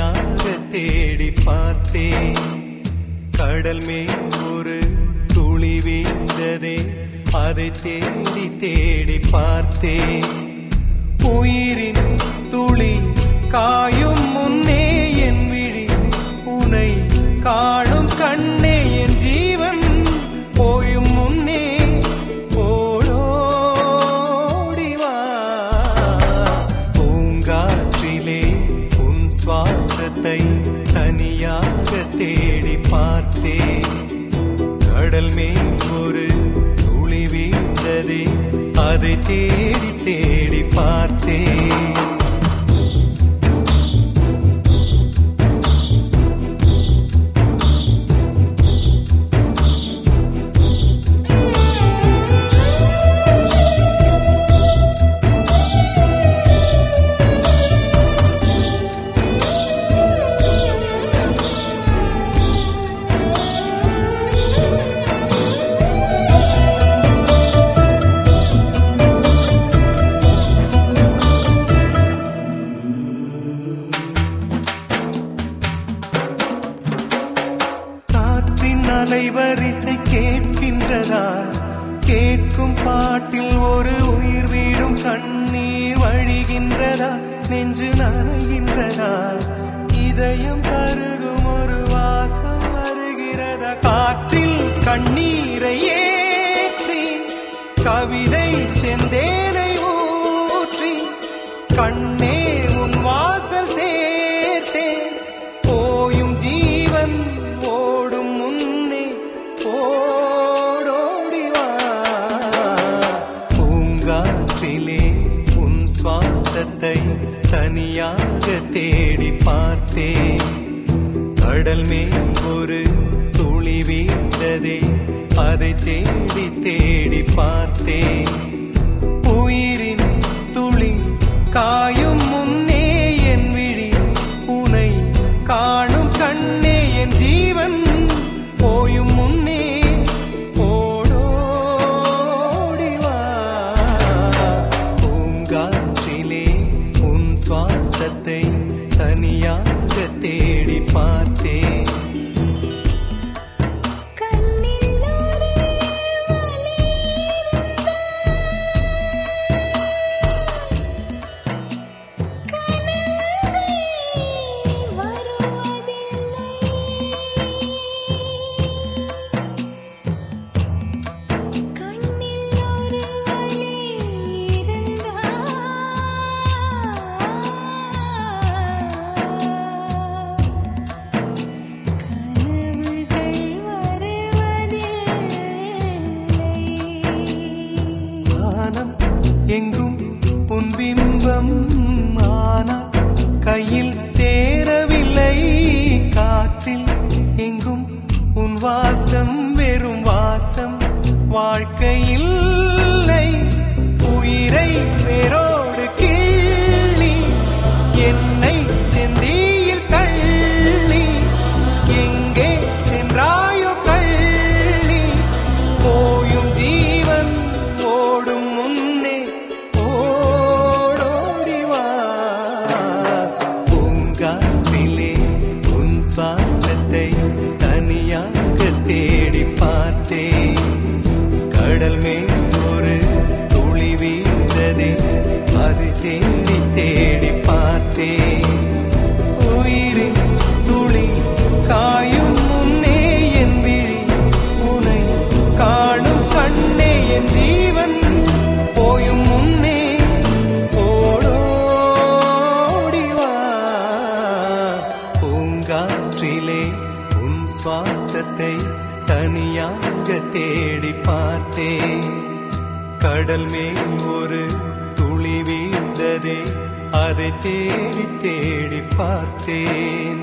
தனியாக தேடி பார்த்தேன். கடல் மேல் ஒரு துளி வீழ்ந்ததே அதை தேடி தேடி பார்த்தேன். உயிரின் தேடி பார்த்தேன். கடல் மேல் ஒரு துளி வீழ்ந்ததே. அதை தேடி தேடி பார்த்தேன். அலைவரிசை கேட்கின்றதா கேட்கும் பாட்டில் ஒரு உயிர் வீடும் கண்ணீர் வழிகின்றதா? நெஞ்சு நனைகின்றதா? இதயம் கருகும் ஒரு வாசம் வருகிறதா? காற்றில் கண்ணீரை ஏற்றி கவிதை செந்தேனை ஊற்றி கண்ணே தனியாக தேடி பார்த்தேன். கடல் மேல் ஒரு துளி வீழ்ந்ததே அதை தேடி தேடி பார்த்தேன். சுவாசத்தை தனியாக தேடி பார்த்தேன். கடல் மேல் ஒரு துளி வீழ்ந்ததே அது தேடி தேடி பார்த்தேன். சுவாசத்தை தனியாக தேடி பார்த்தேன் கடல் மேல் ஒரு துளி வீழ்ந்ததே அதை தேடி தேடி பார்த்தேன்.